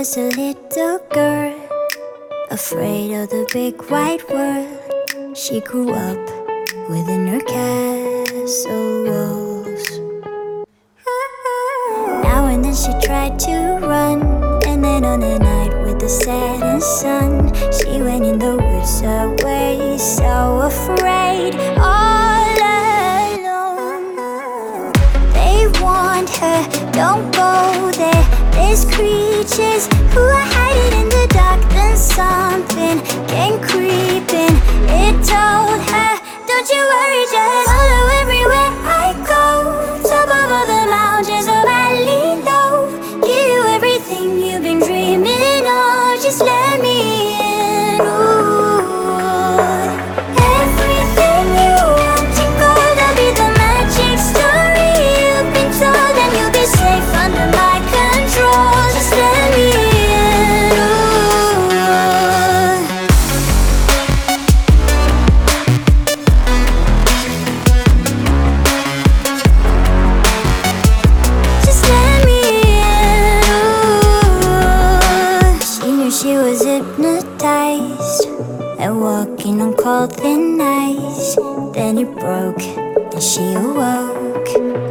was a little girl, afraid of the big white world. She grew up within her castle walls. Now and then she tried to run, and then on a night with the setting sun, she went in the woods away, so afraid, all alone. They warned her, creatures who are hiding in the dark. Then something came creeping. It told her, don't you worry, just follow everywhere I go. Top of all the mountains of valley low. Give you everything you've been dreaming of. Just let me in. Ooh. And walking on cold thin ice. Then it broke and she awoke.